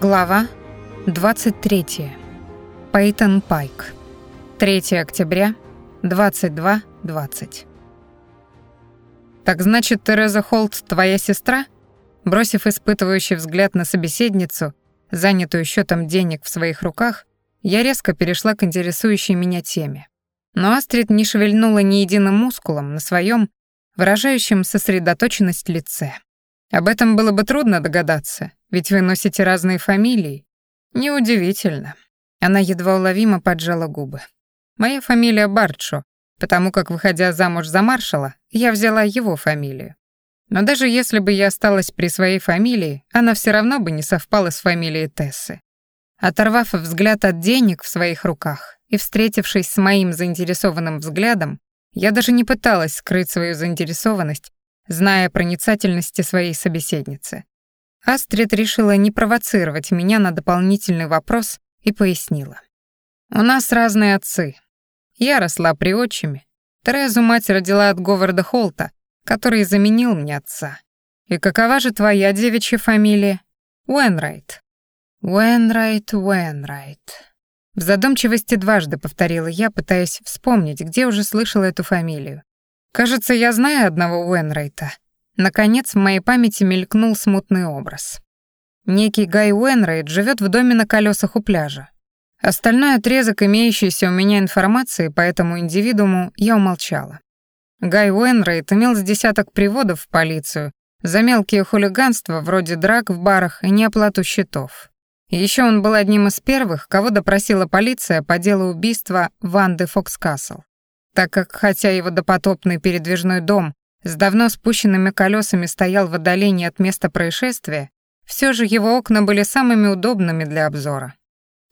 Глава 23. Пейтон Пайк. 3 октября, 22.20. «Так значит, Тереза Холт твоя сестра?» Бросив испытывающий взгляд на собеседницу, занятую счетом денег в своих руках, я резко перешла к интересующей меня теме. Но Астрид не шевельнула ни единым мускулом на своем, выражающем сосредоточенность лице. Об этом было бы трудно догадаться, ведь вы носите разные фамилии. Неудивительно. Она едва уловимо поджала губы. Моя фамилия Барчо, потому как, выходя замуж за маршала, я взяла его фамилию. Но даже если бы я осталась при своей фамилии, она все равно бы не совпала с фамилией Тессы. Оторвав взгляд от денег в своих руках и встретившись с моим заинтересованным взглядом, я даже не пыталась скрыть свою заинтересованность зная проницательности своей собеседницы. Астрид решила не провоцировать меня на дополнительный вопрос и пояснила. «У нас разные отцы. Я росла при отчиме. Терезу мать родила от Говарда Холта, который заменил мне отца. И какова же твоя девичья фамилия? Уэнрайт». «Уэнрайт, Уэнрайт». В задумчивости дважды повторила я, пытаясь вспомнить, где уже слышала эту фамилию. Кажется, я знаю одного Уэнрейта. Наконец, в моей памяти мелькнул смутный образ. Некий Гай Уэнрейт живет в доме на колесах у пляжа. Остальной отрезок имеющейся у меня информации по этому индивидууму я умолчала. Гай Уэнрейт имел с десяток приводов в полицию за мелкие хулиганства вроде драк в барах и неоплату счетов. Еще он был одним из первых, кого допросила полиция по делу убийства Ванды Фокскасл так как хотя его допотопный передвижной дом с давно спущенными колесами стоял в отдалении от места происшествия, все же его окна были самыми удобными для обзора.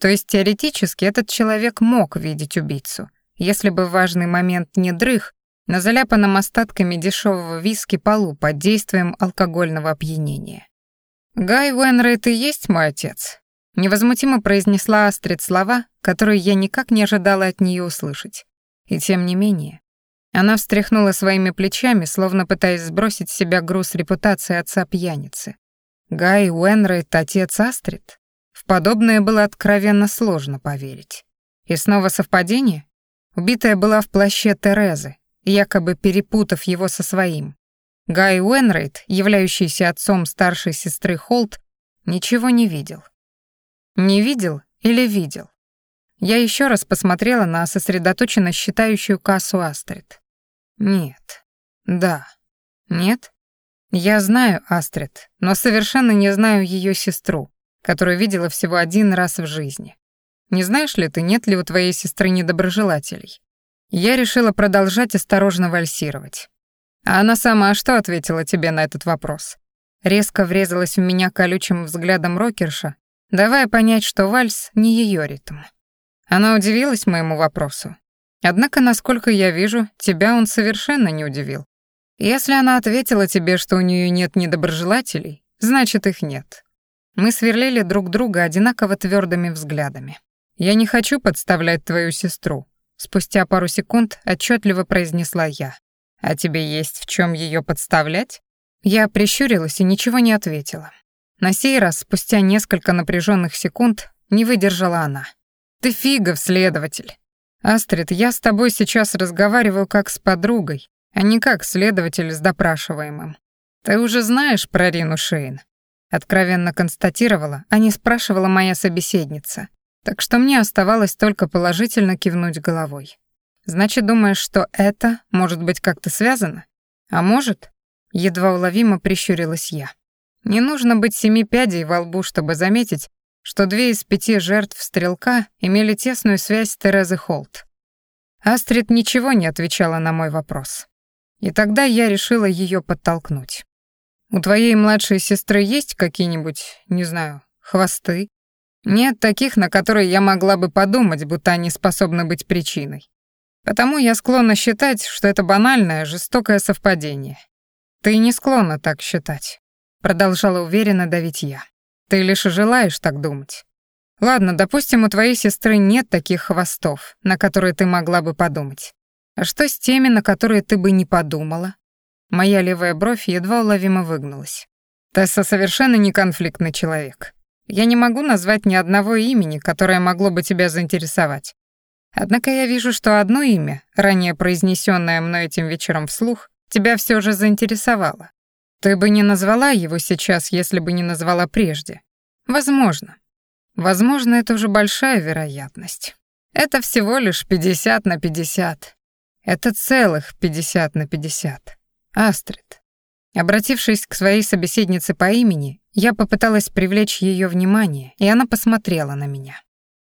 То есть теоретически этот человек мог видеть убийцу, если бы важный момент не дрых на заляпанном остатками дешевого виски полу под действием алкогольного опьянения. «Гай Уэнрейт и есть мой отец», — невозмутимо произнесла Астрид слова, которые я никак не ожидала от нее услышать. И тем не менее, она встряхнула своими плечами, словно пытаясь сбросить с себя груз репутации отца-пьяницы. Гай Уэнрейт — отец Астрид? В подобное было откровенно сложно поверить. И снова совпадение? Убитая была в плаще Терезы, якобы перепутав его со своим. Гай Уэнрейт, являющийся отцом старшей сестры Холт, ничего не видел. Не видел или видел? Я еще раз посмотрела на сосредоточенно считающую кассу Астрид. Нет. Да. Нет? Я знаю Астрид, но совершенно не знаю ее сестру, которую видела всего один раз в жизни. Не знаешь ли ты, нет ли у твоей сестры недоброжелателей? Я решила продолжать осторожно вальсировать. А она сама что ответила тебе на этот вопрос? Резко врезалась в меня колючим взглядом рокерша, давая понять, что вальс не ее ритм. Она удивилась моему вопросу. Однако, насколько я вижу, тебя он совершенно не удивил. Если она ответила тебе, что у нее нет недоброжелателей, значит, их нет. Мы сверлили друг друга одинаково твердыми взглядами. Я не хочу подставлять твою сестру. Спустя пару секунд отчетливо произнесла я. А тебе есть в чем ее подставлять? Я прищурилась и ничего не ответила. На сей раз, спустя несколько напряженных секунд, не выдержала она. Ты фигов, следователь. Астрид, я с тобой сейчас разговариваю как с подругой, а не как следователь с допрашиваемым. Ты уже знаешь про Рину Шейн. Откровенно констатировала, а не спрашивала моя собеседница. Так что мне оставалось только положительно кивнуть головой. Значит, думаешь, что это может быть как-то связано? А может? Едва уловимо прищурилась я. Не нужно быть семи пядей во лбу, чтобы заметить, что две из пяти жертв стрелка имели тесную связь с Терезой Холт. Астрид ничего не отвечала на мой вопрос. И тогда я решила ее подтолкнуть. «У твоей младшей сестры есть какие-нибудь, не знаю, хвосты?» «Нет таких, на которые я могла бы подумать, будто они способны быть причиной. Потому я склонна считать, что это банальное, жестокое совпадение. Ты не склонна так считать», — продолжала уверенно давить я. Ты лишь желаешь так думать. Ладно, допустим, у твоей сестры нет таких хвостов, на которые ты могла бы подумать. А что с теми, на которые ты бы не подумала? Моя левая бровь едва уловимо выгнулась. Тесса совершенно не конфликтный человек. Я не могу назвать ни одного имени, которое могло бы тебя заинтересовать. Однако я вижу, что одно имя, ранее произнесенное мной этим вечером вслух, тебя все же заинтересовало. Ты бы не назвала его сейчас, если бы не назвала прежде. Возможно. Возможно, это уже большая вероятность. Это всего лишь 50 на 50. Это целых 50 на 50. Астрид. Обратившись к своей собеседнице по имени, я попыталась привлечь ее внимание, и она посмотрела на меня.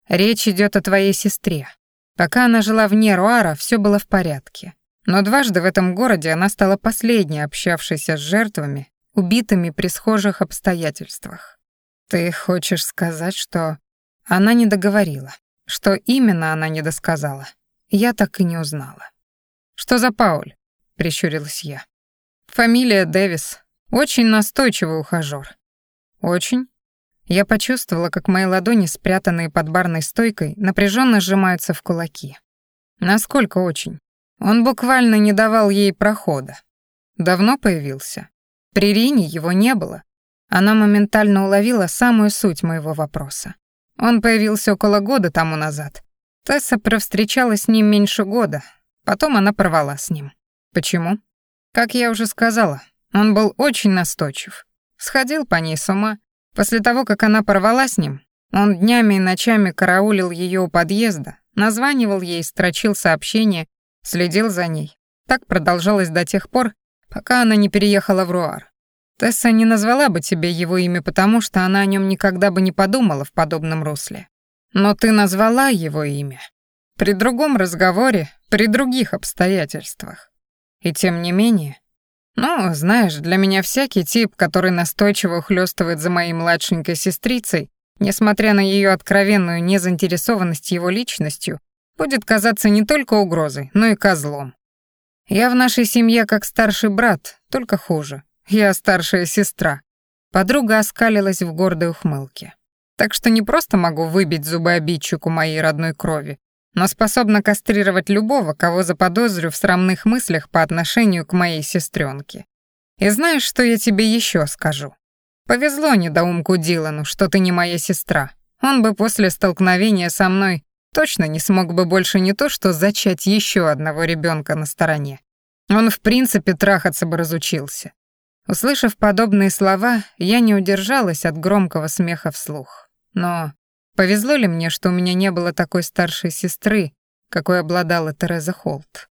Речь идет о твоей сестре. Пока она жила вне Руара, все было в порядке. Но дважды в этом городе она стала последней общавшейся с жертвами, убитыми при схожих обстоятельствах. Ты хочешь сказать, что она не договорила? Что именно она не досказала? Я так и не узнала. Что за Пауль? прищурилась я. Фамилия Дэвис. Очень настойчивый ухажёр. Очень. Я почувствовала, как мои ладони, спрятанные под барной стойкой, напряженно сжимаются в кулаки. Насколько очень? Он буквально не давал ей прохода. Давно появился. При Рине его не было. Она моментально уловила самую суть моего вопроса. Он появился около года тому назад. Тесса провстречалась с ним меньше года, потом она порвала с ним. Почему? Как я уже сказала, он был очень настойчив. Сходил по ней с ума. После того, как она порвала с ним, он днями и ночами караулил ее у подъезда, названивал ей, строчил сообщения, следил за ней. Так продолжалось до тех пор, пока она не переехала в Руар. Тесса не назвала бы тебе его имя, потому что она о нем никогда бы не подумала в подобном русле. Но ты назвала его имя. При другом разговоре, при других обстоятельствах. И тем не менее... Ну, знаешь, для меня всякий тип, который настойчиво ухлёстывает за моей младшенькой сестрицей, несмотря на ее откровенную незаинтересованность его личностью, будет казаться не только угрозой, но и козлом. Я в нашей семье как старший брат, только хуже. Я старшая сестра. Подруга оскалилась в гордой ухмылке. Так что не просто могу выбить зубы обидчику моей родной крови, но способна кастрировать любого, кого заподозрю в срамных мыслях по отношению к моей сестренке. И знаешь, что я тебе еще скажу? Повезло недоумку Дилану, что ты не моя сестра. Он бы после столкновения со мной точно не смог бы больше не то, что зачать еще одного ребенка на стороне. Он в принципе трахаться бы разучился. Услышав подобные слова, я не удержалась от громкого смеха вслух. Но Повезло ли мне, что у меня не было такой старшей сестры, какой обладала Тереза Холт?